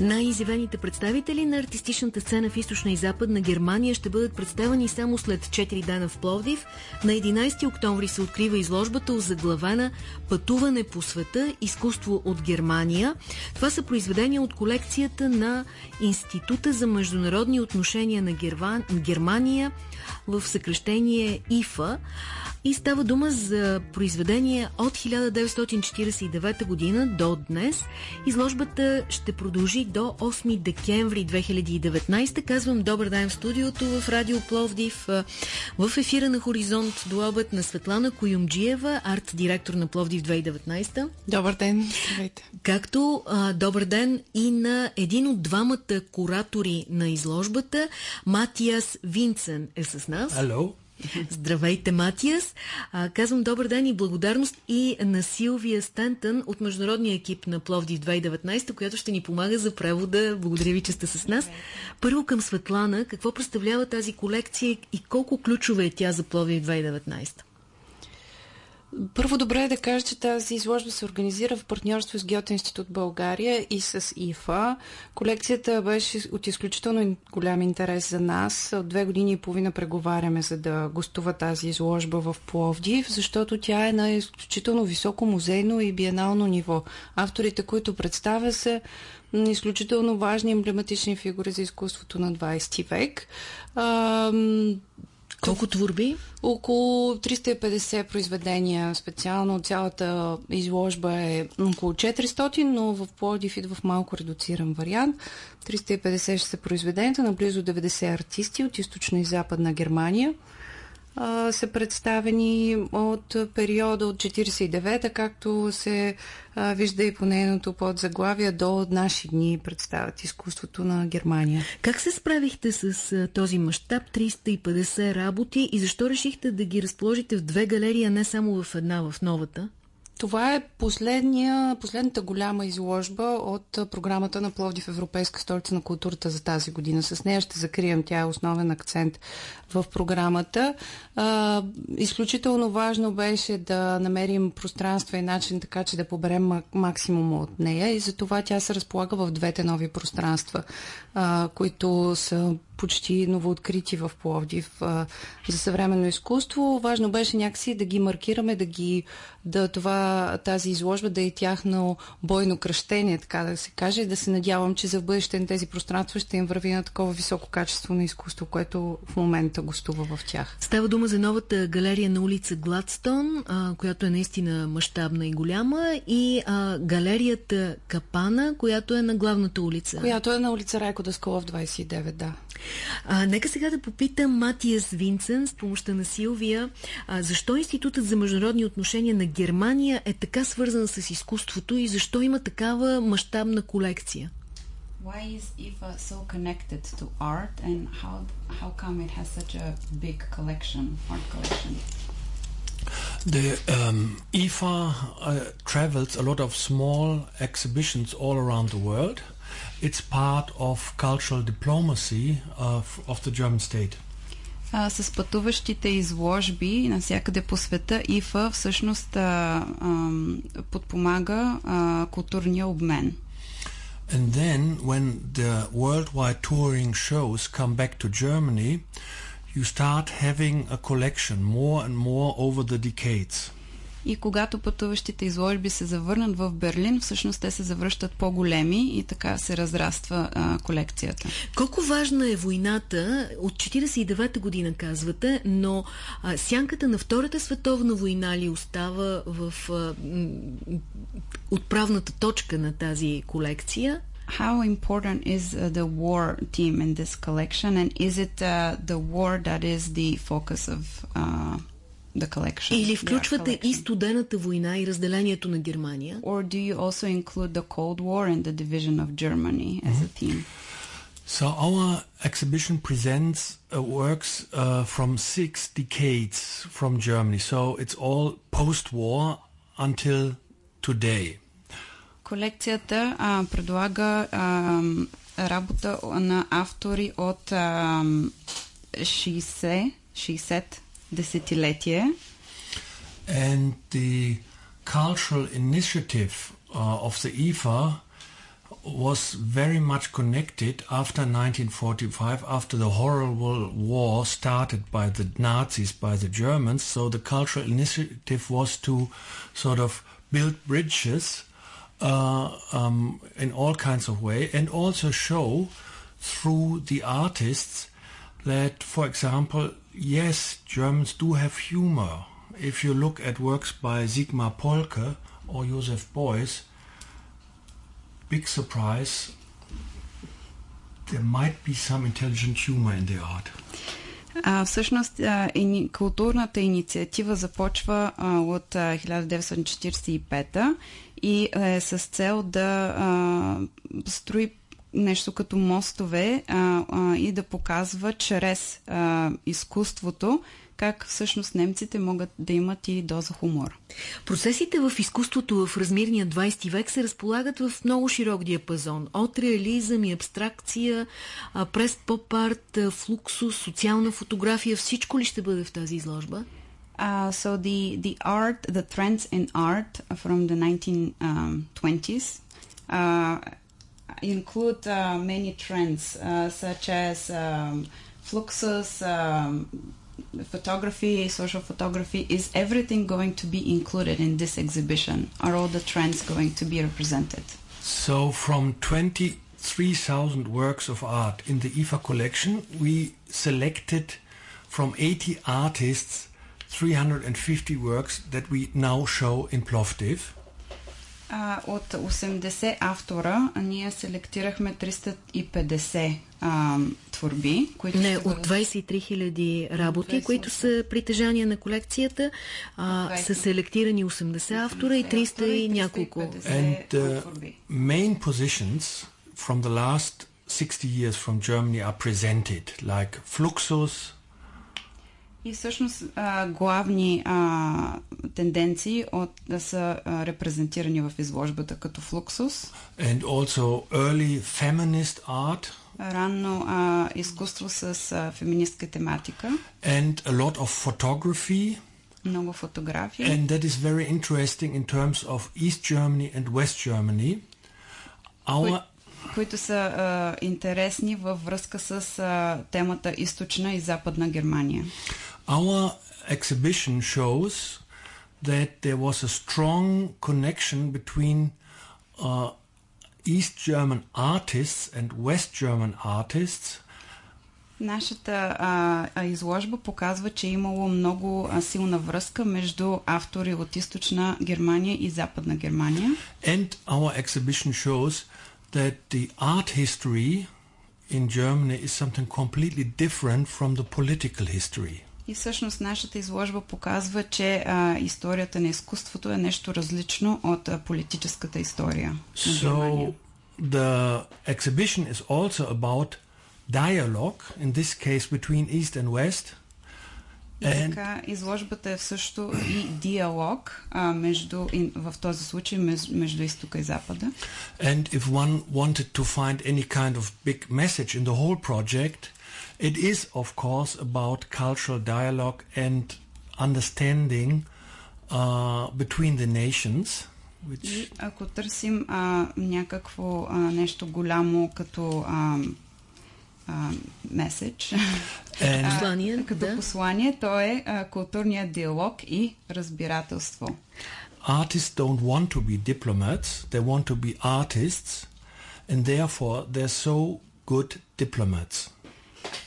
Най-изявените представители на артистичната сцена в източна и западна Германия ще бъдат представени само след 4 дена в Пловдив. На 11 октомври се открива изложбата озаглавена Пътуване по света – изкуство от Германия. Това са произведения от колекцията на Института за международни отношения на Герван... Германия в съкрещение ИФА и става дума за произведение от 1949 година до днес. Изложбата ще продължи до 8 декември 2019. Казвам добър ден в студиото в Радио Пловдив. В ефира на Хоризонт до обед на Светлана Коюмджиева, арт-директор на Пловдив 2019. Добър ден. Здравейте. Както а, добър ден и на един от двамата куратори на изложбата, Матиас Винцен е с нас. Hello. Здравейте, Матиас! А, казвам добър ден и благодарност и на Силвия Стентън от международния екип на Пловдив 2019, която ще ни помага за превода. Благодаря ви, че сте с нас. Първо към Светлана, какво представлява тази колекция и колко ключова е тя за Пловдив 2019? Първо добре е да кажа, че тази изложба се организира в партньорство с Геота България и с ИФА. Колекцията беше от изключително голям интерес за нас. От две години и половина преговаряме за да гостува тази изложба в Пловдив, защото тя е на изключително високо музейно и биенално ниво. Авторите, които представя са изключително важни емблематични фигури за изкуството на 20 век. Колко творби? Около 350 произведения. Специално цялата изложба е около 400, но в Плодив и в малко редуциран вариант. 350 ще са произведенията на близо 90 артисти от източна и западна Германия са представени от периода от 49-та, както се вижда и по нейното подзаглавие, до наши дни представят изкуството на Германия. Как се справихте с този мащаб 350 работи и защо решихте да ги разположите в две галерии, а не само в една, в новата? Това е последната голяма изложба от програмата на Пловдив Европейска столица на културата за тази година. С нея ще закрием. Тя е основен акцент в програмата. А, изключително важно беше да намерим пространство и начин така, че да поберем максимума от нея и затова тя се разполага в двете нови пространства, а, които са почти новооткрити в Пловдив а, за съвременно изкуство. Важно беше някакси да ги маркираме, да ги да това, тази изложба да е тяхно бойно кръщение, така да се каже, и да се надявам, че за бъдеще на тези пространства ще им върви на такова високо качество на изкуство, което в момента гостува в тях. Става дума за новата галерия на улица Гладстон, а, която е наистина мащабна и голяма, и а, галерията Капана, която е на главната улица. Която е на улица Райко Даскова в 29, да. А, нека сега да попитам Матиас Винцен с помощта на Силвия, а, защо Институтът за международни отношения на Германия е така свързан с изкуството и защо има такава мащабна колекция? Why is IFA so connected to art and how how come it has such a big collection, art collection? The um, IFA uh, travels a lot of small exhibitions all around the world. It's part of cultural diplomacy of, of the German state. А, с пътуващите изложби навсякъде по света ИФА всъщност а, а, подпомага а, културния обмен. And then, when the worldwide touring shows come back to Germany, you start having a collection more and more over the decades. И когато пътуващите изложби се завърнат в Берлин, всъщност те се завръщат по-големи и така се разраства а, колекцията. Колко важна е войната? От 49-та година казвате, но а, сянката на Втората световна война ли остава в а, отправната точка на тази колекция? how important is uh, the war theme in this collection and is it uh, the war that is the focus of uh? Или включвате и студената война и разделението на Германия? Or do you also include the Cold War and the division of Germany as a theme? So our exhibition presents uh, works uh, from six decades from Germany. So it's all post-war until today. Колекцията а, предлага а, работа на автори от а, 60, 60 десетилетие. And the cultural initiative uh, of the IFA was very much connected after 1945, after the horrible war started by the Nazis, by the Germans. So the cultural initiative was to sort of build bridges uh, um, in all kinds of way and also show through the artists that, for example, yes, Germans do have humor. If you look at works by Sigmar Polke or Joseph Beuys, big surprise, there might be some intelligent humor in the art. А, всъщност, а, ини, културната инициатива започва а, от а, 1945 и е с цел да а, строи нещо като мостове а, а, и да показва чрез а, изкуството как всъщност немците могат да имат и доза хумор. Процесите в изкуството в размирния 20 век се разполагат в много широк диапазон. От реализъм и абстракция, през поп-арт, флуксус, социална фотография. Всичко ли ще бъде в тази изложба? Uh, so the, the art, the trends in art from the 1920s uh, include uh, many trends uh, such as um, fluxus, um, photography, social photography, is everything going to be included in this exhibition? Are all the trends going to be represented? So, from 23,000 works of art in the IFA collection, we selected from 80 artists 350 works that we now show in Plovdiv. А, от 80 автора ние селектирахме 350 а, творби. Които Не, от 23 хиляди работи, 20... които са притежания на колекцията, а, са селектирани 80 автора и 300 и няколко. And the main positions from the last 60 years from Germany are presented, like Fluxus, И всъщност а, главни а, тенденции от, да са а, репрезентирани в изложбата като флуксус. And also early feminist art. Ранно а, изкуство с а, феминистка тематика. And a lot of photography. Много фотографии. And that is very interesting in terms of East Germany and West Germany. Our които са а, интересни във връзка с а, темата източна и западна Германия. Our exhibition shows that there was a strong connection between uh, East German artists and West German artists. Нашата а, изложба показва, че е имало много а, силна връзка между автори от източна Германия и западна Германия. And our exhibition shows that the art history in Germany is something completely different from the political history. И всъщност нашата изложба показва, че а, историята на изкуството е нещо различно от а, политическата история. So the exhibition is also about dialogue, in this case between East and West. И така, изложбата е също и диалог а, между, и, в този случай между изтока и запада. And if one wanted to find any kind of big message in the whole project, It is, of course, about cultural dialogue and understanding uh, between the nations. Which... И ако търсим а, някакво а, нещо голямо като а, а, меседж, послание, като да. послание, то е а, културният диалог и разбирателство. Artists don't want to be diplomats, they want to be artists, and therefore they're so good diplomats.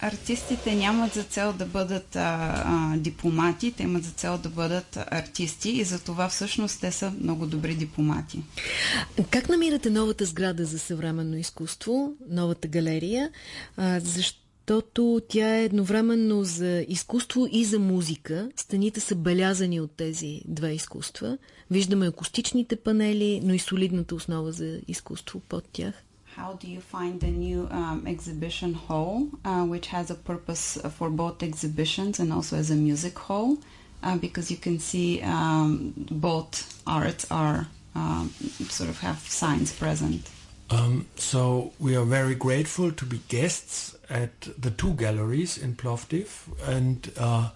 Артистите нямат за цел да бъдат а, а, дипломати, те имат за цел да бъдат артисти и за това всъщност те са много добри дипломати. Как намирате новата сграда за съвременно изкуство, новата галерия? А, защото тя е едновременно за изкуство и за музика. Стените са белязани от тези две изкуства. Виждаме акустичните панели, но и солидната основа за изкуство под тях. How do you find the new um, exhibition hall, uh, which has a purpose for both exhibitions and also as a music hall? Uh, because you can see um, both arts are um, sort of have signs present. Um, so we are very grateful to be guests at the two galleries in Plovdiv, and uh,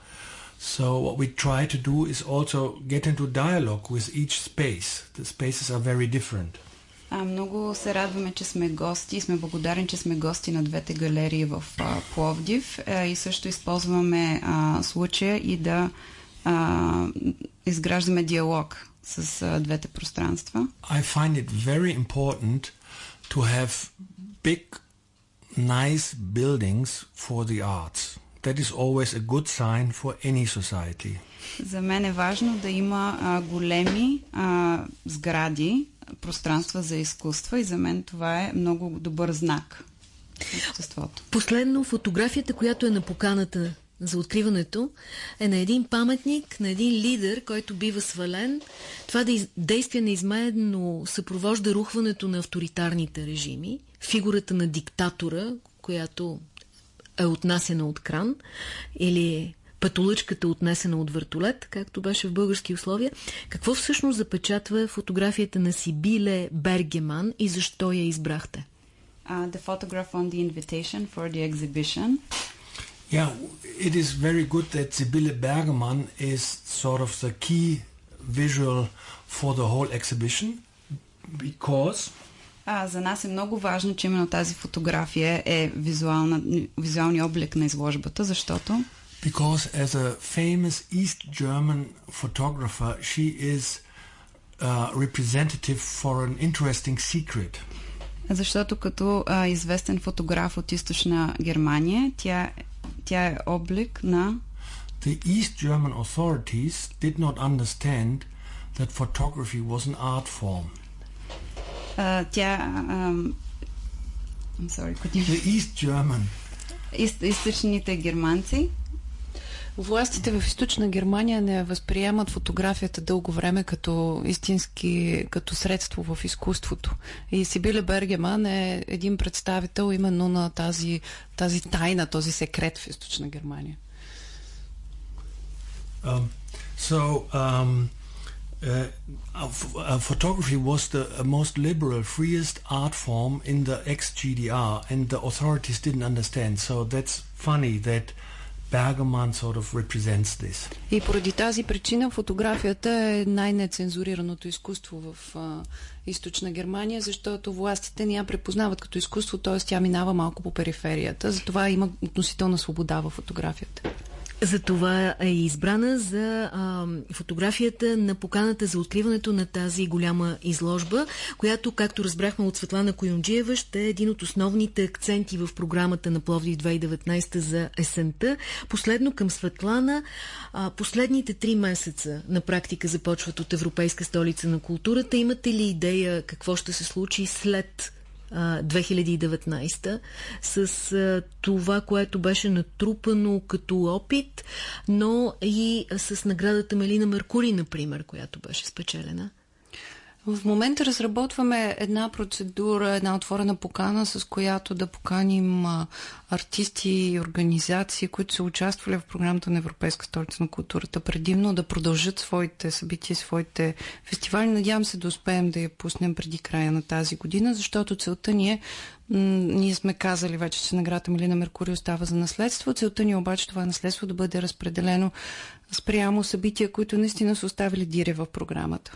so what we try to do is also get into dialogue with each space. The spaces are very different. А, много се радваме, че сме гости и сме благодарни, че сме гости на двете галерии в а, Пловдив а, и също използваме а, случая и да а, изграждаме диалог с а, двете пространства. I find it very important to have big, nice buildings for the arts. That is always a good sign for any society. За мен е важно да има а, големи а, сгради, пространства за изкуства и за мен това е много добър знак обществото. Последно, фотографията, която е на поканата за откриването, е на един паметник, на един лидер, който бива свален. Това действие неизменно съпровожда рухването на авторитарните режими, фигурата на диктатора, която е отнасена от кран, или пътолъчката отнесена от въртолет, както беше в български условия. Какво всъщност запечатва фотографията на Сибиле Бергеман и защо я избрахте? Uh, the photograph on the invitation for the exhibition. Yeah, it is very good that Sibylle Bergemann is sort of the key visual for the whole exhibition because а, за нас е много важно, че именно тази фотография е визуална, визуалния облик на изложбата, защото because as a famous East German photographer, she is uh, representative for an interesting secret. Защото като а, известен фотограф от източна Германия, тя, тя е облик на The East German authorities did not understand that photography was an art form. Uh, тя um, I'm sorry, could you... The East German. Из, източните германци Властите в източна Германия не възприемат фотографията дълго време като истински, като средство в изкуството. И Сибиле Бергеман е един представител именно на тази, тази тайна, този секрет в източна Германия. Um, so, um, uh, uh, photography was the uh, most liberal, freest art form in the ex-GDR, and the authorities didn't understand. So that's funny that Bergman sort of represents this. И поради тази причина фотографията е най-нецензурираното изкуство в а, източна Германия, защото властите не я препознават като изкуство, т.е. тя минава малко по периферията. Затова има относителна свобода в фотографията. За това е избрана за а, фотографията на поканата за откриването на тази голяма изложба, която, както разбрахме от Светлана Коюнджиева, ще е един от основните акценти в програмата на Пловдив 2019 за есента. Последно към Светлана. А, последните три месеца на практика започват от Европейска столица на културата. Имате ли идея какво ще се случи след 2019 с а, това, което беше натрупано като опит, но и с наградата Мелина Меркури, например, която беше спечелена? В момента разработваме една процедура, една отворена покана, с която да поканим артисти и организации, които са участвали в програмата на Европейска столица на културата предимно, да продължат своите събития, своите фестивали. Надявам се да успеем да я пуснем преди края на тази година, защото целта ни е ние сме казали вече, че наградата Милина Меркурий остава за наследство. Целта ни е обаче това наследство да бъде разпределено спрямо събития, които наистина са оставили дире в програмата.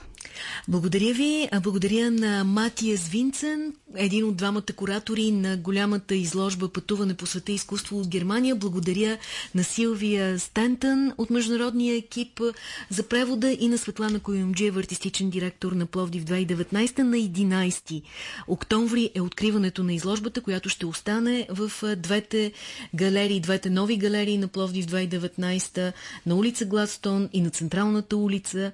Благодаря ви. Благодаря на Матия Звинцен, един от двамата куратори на голямата изложба Пътуване по света изкуство от Германия. Благодаря на Силвия Стентън от международния екип за превода и на Светлана Коюмджиева, артистичен директор на Пловдив 2019. На 11 октомври е откриването на изложбата, която ще остане в двете галерии, двете нови галерии на Пловдив 2019 на улица Гладстон и на Централната улица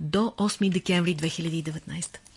до 8 декември 2019.